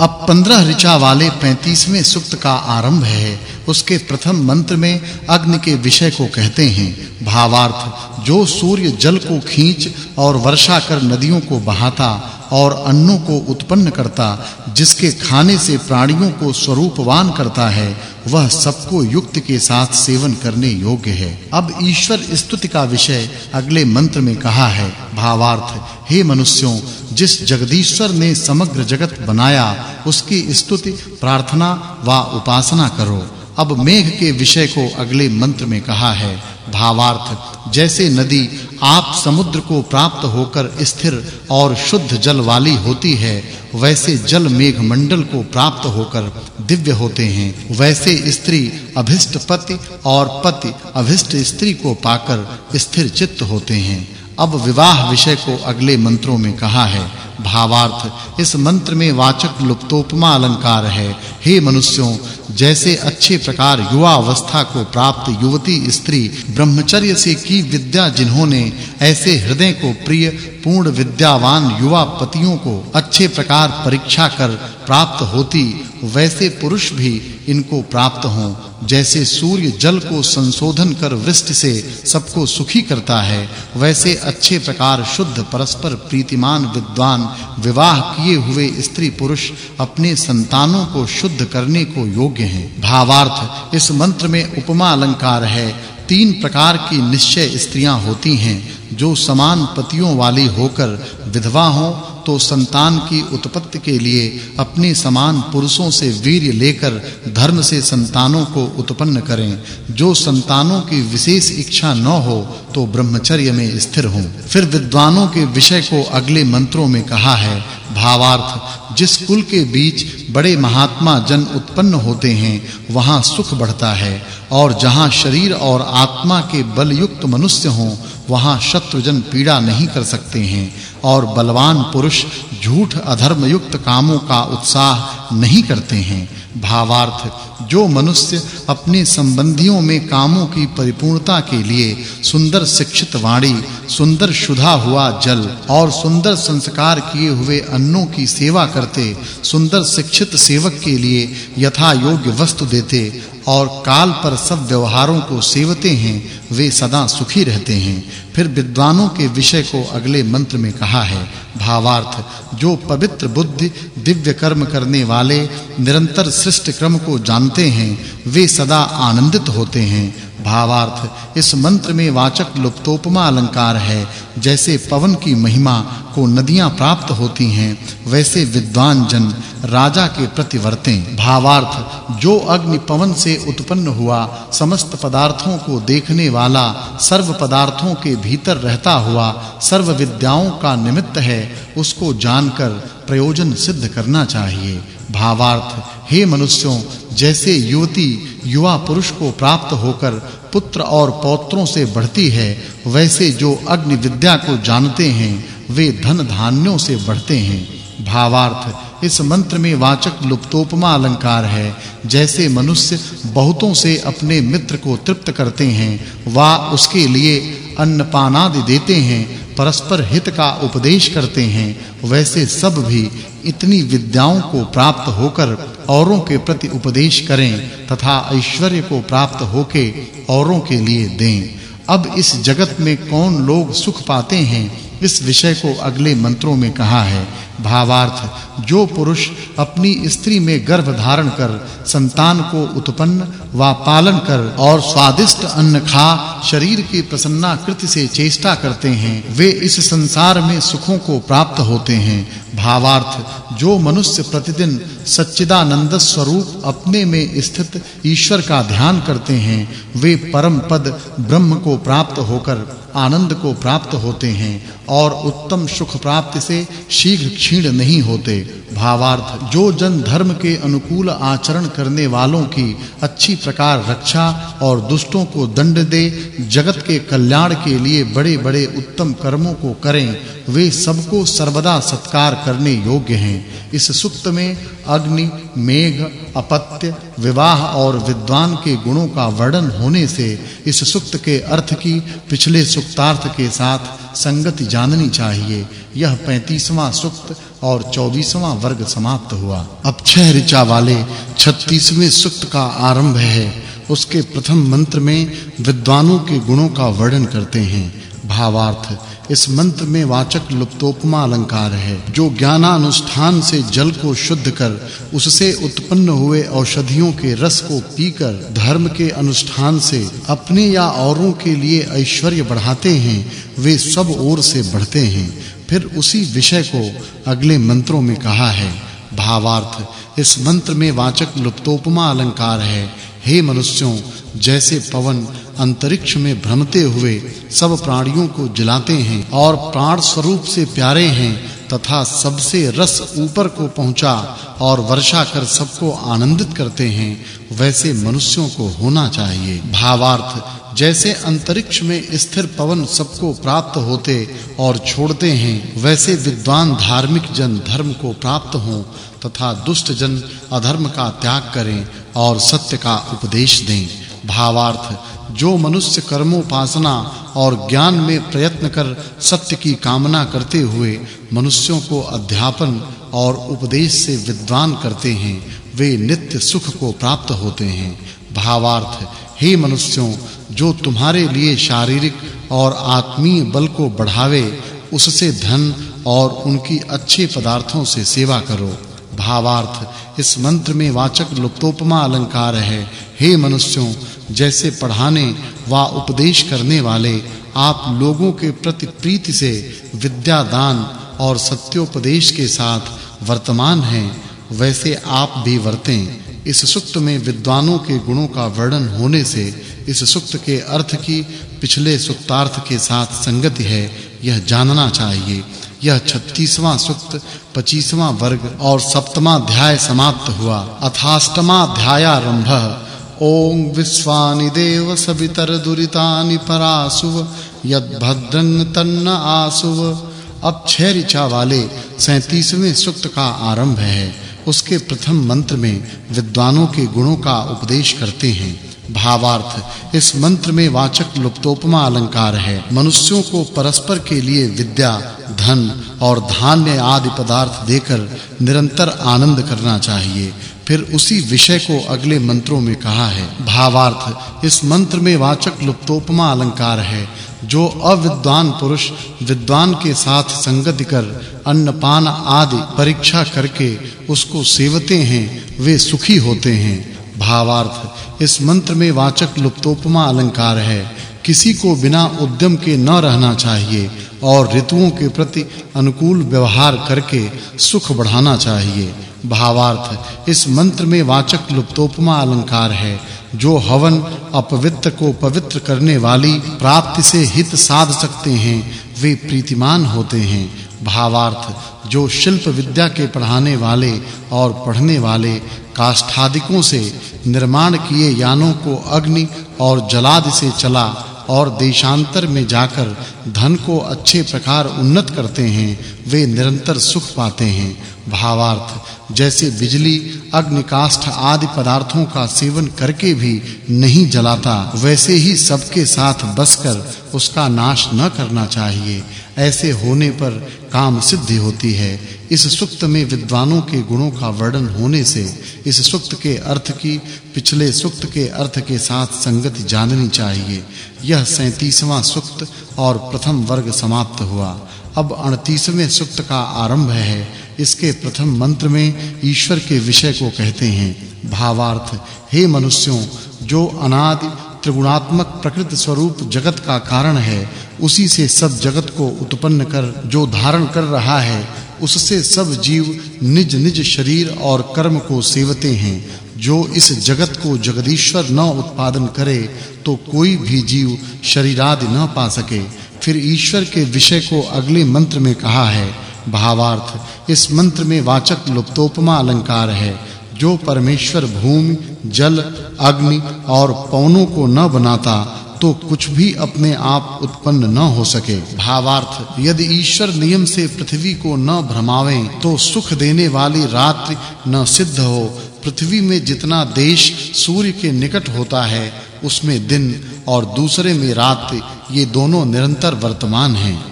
अब 15 ऋचा वाले 35वें सुक्त का आरंभ है। उसके प्रथम मंत्र में अग्नि के विषय को कहते हैं। भावार्थ, जो सूर्य जल को खींच और वर्षा कर नदियों को बहाता और अन्नों को उत्पन्न करता, जिसके खाने से प्राणियों को स्वरूपवान करता है वह सबको युक्त के साथ सेवन करने योग्य है। अब ईश्वर स्तुति का विषय अगले मंत्र में कहा है, भावार्थ, हे मनुष्यों, जिस जगदीश्वर ने समग्र जगत बनाया, उसकी स्तुति, प्रार्थना व उपासना करो। अब मेघ के विषय को अगले मंत्र में कहा है, भावार्थ, जैसे नदी आप समुद्र को प्राप्त होकर स्थिर और शुद्ध जल वाली होती है, वैसे जल मेघ मंडल को प्राप्त होकर दिव्य होते हैं, वैसे स्त्री अभिष्ट पति और पति अभिष्ट स्त्री को पाकर स्थिर चित्त होते हैं। अब विवाह विषय को अगले मंत्रों में कहा है भावार्थ। इस मंत्र में वाचक् लुप्तोपमा अलंकार है। हे मनुष्यों, जैसे अच्छे प्रकार युवा अवस्था को प्राप्त युवती स्त्री ब्रह्मचर्य से की विद्या जिन्होंने, ऐसे हृदय को प्रिय, पूर्ण विद्यावान युवा पतियों को अच्छे प्रकार परीक्षा कर प्राप्त होती, वैसे पुरुष भी इनको प्राप्त हों। जैसे सूर्य जल को संशोधन कर वृष्टि से सबको सुखी करता है, वैसे अच्छे प्रकार शुद्ध परस्पर प्रीतिमान विद्वान विवाह किए हुए स्त्री पुरुष अपने संतानों को शुद्ध करने को योग्य हैं। भावार्थ, इस मंत्र में उपमा अलंकार है। तीन प्रकार की निश्चय स्त्रियाँ होती हैं, जो समान पतियों वाली होकर विधवा हों तो संतान की उत्पत्ति के लिए अपने समान पुरुषों से वीर्य लेकर धर्म से संतानों को उत्पन्न करें। जो संतानों की विशेष इच्छा न हो तो ब्रह्मचर्य में स्थिर हों। फिर विद्वानों के विषय को अगले मंत्रों में कहा है भावार्थ। जिस कुल के बीच बड़े महात्मा जन उत्पन्न होते हैं, वहाँ सुख बढ़ता है। और जहाँ शरीर और आत्मा के बल युक्त मनुष्य हों, वहाँ शत्रुजन पीड़ा नहीं कर सकते हैं। और बलवान पुरुष झूठ अधर्म युक्त कामों का उत्साह नहीं करते हैं। भावार्थ, जो मनुष्य अपने संबंधियों में कामों की परिपूर्णता के लिए सुंदर शिक्षित वाणी, सुंदर शुद्धा हुआ जल और सुंदर संस्कार किए हुए अन्नों की सेवा करते, सुंदर शिक्षित सेवक के लिए यथा योग्य वस्तु देते और काल पर सब व्यवहारों को सेवते हैं, वे सदा सुखी रहते हैं। फिर विद्वानों के विषय को अगले मंत्र में कहा है, भावार्थ, जो पवित्र बुद्धि दिव्य कर्म करने वाले निरंतर सृष्टि क्रम को जानते हैं, वे सदा आनंदित होते हैं। भावार्थ, इस मंत्र में वाचक् लुप्तोपमा अलंकार है, जैसे पवन की महिमा को नदियाँ प्राप्त होती हैं, वैसे विद्वान जन राजा के प्रति वर्तें। भावार्थ, जो अग्नि पवन से उत्पन्न हुआ, समस्त पदार्थों को देखने वाला, सर्व पदार्थों के भीतर रहता हुआ, सर्व विद्याओं का निमित्त है, उसको जानकर प्रयोजन सिद्ध करना चाहिए। भावार्थ, हे मनुष्यों, जैसे युवती युवा पुरुष को प्राप्त होकर पुत्र और पौत्रों से बढ़ती है, वैसे जो अग्नि विद्या को जानते हैं, वे धन धान्यों से बढ़ते हैं। भावार्थ। इस मंत्र में वाचक् लुप्तोपमा अलंकार है। जैसे मनुष्य बहुतों से अपने मित्र को तृप्त करते हैं, वा उसके लिए अन्नपान आदि देते हैं, परस्पर हित का उपदेश करते हैं, वैसे सब भी इतनी विद्याओं को प्राप्त होकर औरों के प्रति उपदेश करें तथा ऐश्वर्य को प्राप्त होके औरों के लिए दें। अब इस जगत में कौन लोग सुख पाते हैं? इस विषय को अगले मंत्रों में कहा है। भावार्थ, जो पुरुष अपनी स्त्री में गर्भ धारण कर संतान को उत्पन्न व पालन कर और स्वादिष्ट अन्न खा शरीर की प्रसन्ना कृति से चेष्टा करते हैं, वे इस संसार में सुखों को प्राप्त होते हैं। भावार्थ, जो मनुष्य प्रतिदिन सच्चिदानंद स्वरूप अपने में स्थित ईश्वर का ध्यान करते हैं, वे परम पद ब्रह्म को प्राप्त होकर आनंद को प्राप्त होते हैं और उत्तम सुख प्राप्ति से शीघ्र क्षीण नहीं होते। भावार्थ, जो जन धर्म के अनुकूल आचरण करने वालों की अच्छी प्रकार रक्षा और दुष्टों को दंड दे, जगत के कल्याण के लिए बड़े-बड़े उत्तम कर्मों को करें, वे सबको सर्वदा सत्कार करने योग्य हैं। इस सुक्त में अग्नि, मेघ, अपत्य, विवाह और विद्वान के गुणों का वर्णन होने से इस सुक्त के अर्थ की, पिछले सुक्तार्थ के साथ संगति जाननी चाहिए। यह 35वां सुक्त और 24वां वर्ग समाप्त हुआ। अब छह ऋचा वाले 36वें सुक्त का आरंभ है। उसके प्रथम मंत्र में विद्वानों के गुणों का वर्णन करते हैं। भावार्थ इस मंत्र में वाचक् लुप्तोपमा अलंकार है, जो ज्ञानानुष्ठान से जल को शुद्ध कर, उससे उत्पन्न हुए औषधियों के रस को पीकर, धर्म के अनुष्ठान से अपने या औरों के लिए ऐश्वर्य बढ़ाते हैं, वे सब ओर से बढ़ते हैं। फिर उसी विषय को अगले मंत्रों में कहा है, भावार्थ, इस मंत्र में वाचक् लुप्तोपमा अलंकार है, हे मनुष्यों, जैसे पवन अंतरिक्ष में भ्रमते हुए सब प्राणियों को जलाते हैं और प्राण स्वरूप से प्यारे हैं तथा सबसे रस ऊपर को पहुँचा और वर्षा कर सबको आनंदित करते हैं, वैसे मनुष्यों को होना चाहिए। भावार्थ, जैसे अंतरिक्ष में स्थिर पवन सबको प्राप्त होते और छोड़ते हैं, वैसे विद्वान धार्मिक जन धर्म को प्राप्त हों तथा दुष्ट जन अधर्म का त्याग करें और सत्य का उपदेश दें। भावार्थ जो मनुष्य कर्मोपासना और ज्ञान में प्रयत्न कर सत्य की कामना करते हुए मनुष्यों को अध्यापन और उपदेश से विद्वान करते हैं, वे नित्य सुख को प्राप्त होते हैं। भावार्थ, हे मनुष्यों, जो तुम्हारे लिए शारीरिक और आत्मीय बल को बढ़ावे, उससे धन और उनकी अच्छे पदार्थों से सेवा करो। भावार्थ। इस मंत्र में वाचक् लुप्तोपमा अलंकार है। हे मनुष्यों, जैसे पढ़ाने व उपदेश करने वाले, आप लोगों के प्रति प्रीति से विद्या दान और सत्योपदेश के साथ वर्तमान हैं, वैसे आप भी वर्तें। इस सुक्त में विद्वानों के गुणों का वर्णन होने से इस सुक्त के अर्थ की पिछले सुक्तार्थ के साथ संगति है। यह जानना चाहिए। यह 36वां सुक्त 25वां वर्ग और सप्तमा अध्याय समाप्त हुआ। अथाष्टमा अध्यायारंभ ओम विश्वानि देव सवितर दुरितानि परासुव यद्भद्रं तन्न आसुव अब छह ऋचा वाले 37वें सुक्त का आरंभ है। उसके प्रथम मंत्र में विद्वानों के गुणों का उपदेश करते हैं। भावार्थ। इस मंत्र में वाचक् लुप्तोपमा अलंकार है। मनुष्यों को परस्पर के लिए विद्या, धन और धान्य आदि पदार्थ देकर निरंतर आनंद करना चाहिए। फिर उसी विषय को अगले मंत्रों में कहा है। भावार्थ। इस मंत्र में वाचक् लुप्तोपमा अलंकार है, जो अविद्वान पुरुष विद्वान के साथ संगति कर अन्नपान आदि परीक्षा करके उसको सेवते हैं, वे सुखी होते हैं। भावार्थ। इस मंत्र में वाचक् लुप्तोपमा अलंकार है। किसी को बिना उद्यम के न रहना चाहिए और ऋतुओं के प्रति अनुकूल व्यवहार करके सुख बढ़ाना चाहिए। भावार्थ, इस मंत्र में वाचक् लुप्तोपमा अलंकार है, जो हवन अपवित्र को पवित्र करने वाली प्राप्ति से हित साध सकते हैं। वे प्रीतिमान होते हैं। भावार्थ, जो शिल्प विद्या के पढ़ाने वाले और पढ़ने वाले काष्ठादिकों से निर्माण किए यानों को अग्नि और जलाद से चला और देशांतर में जाकर धन को अच्छे प्रकार उन्नत करते हैं, वे निरंतर सुख पाते हैं। भावार्थ, जैसे बिजली, अग्निकाष्ठ आदि पदार्थों का सेवन करके भी नहीं जलाता, वैसे ही सबके साथ बसकर उसका नाश न करना चाहिए। ऐसे होने पर काम सिद्धि होती है। इस सुक्त में विद्वानों के गुणों का वर्णन होने से इस सुक्त के अर्थ की, पिछले सुक्त के अर्थ के साथ संगति जाननी चाहिए। यह 37वां सुक्त और प्रथम वर्ग समाप्त हुआ। अब 38वें सुक्त का आरंभ है। इसके प्रथम मंत्र में ईश्वर के विषय को कहते हैं। भावार्थ, हे मनुष्यों, जो अनादि त्रिगुणात्मक प्रकृति स्वरूप जगत का कारण है, उसी से सब जगत को उत्पन्न कर जो धारण कर रहा है, उससे सब जीव निज निज शरीर और कर्म को सेवते हैं। जो इस जगत को जगदीश्वर न उत्पादन करे तो कोई भी जीव शरीर आदि न पा सके। फिर ईश्वर के विषय को अगले मंत्र में कहा है, भावार्थ, इस मंत्र में वाचक् लुप्तोपमा अलंकार है। जो परमेश्वर भूमि, जल, अग्नि और पवनों को न बनाता तो कुछ भी अपने आप उत्पन्न न हो सके। भावार्थ, यदि ईश्वर नियम से पृथ्वी को न भ्रमावे तो सुख देने वाली रात्रि न सिद्ध हो। पृथ्वी में जितना देश सूर्य के निकट होता है, उसमें दिन और दूसरे में रात ये दोनों निरंतर वर्तमान हैं।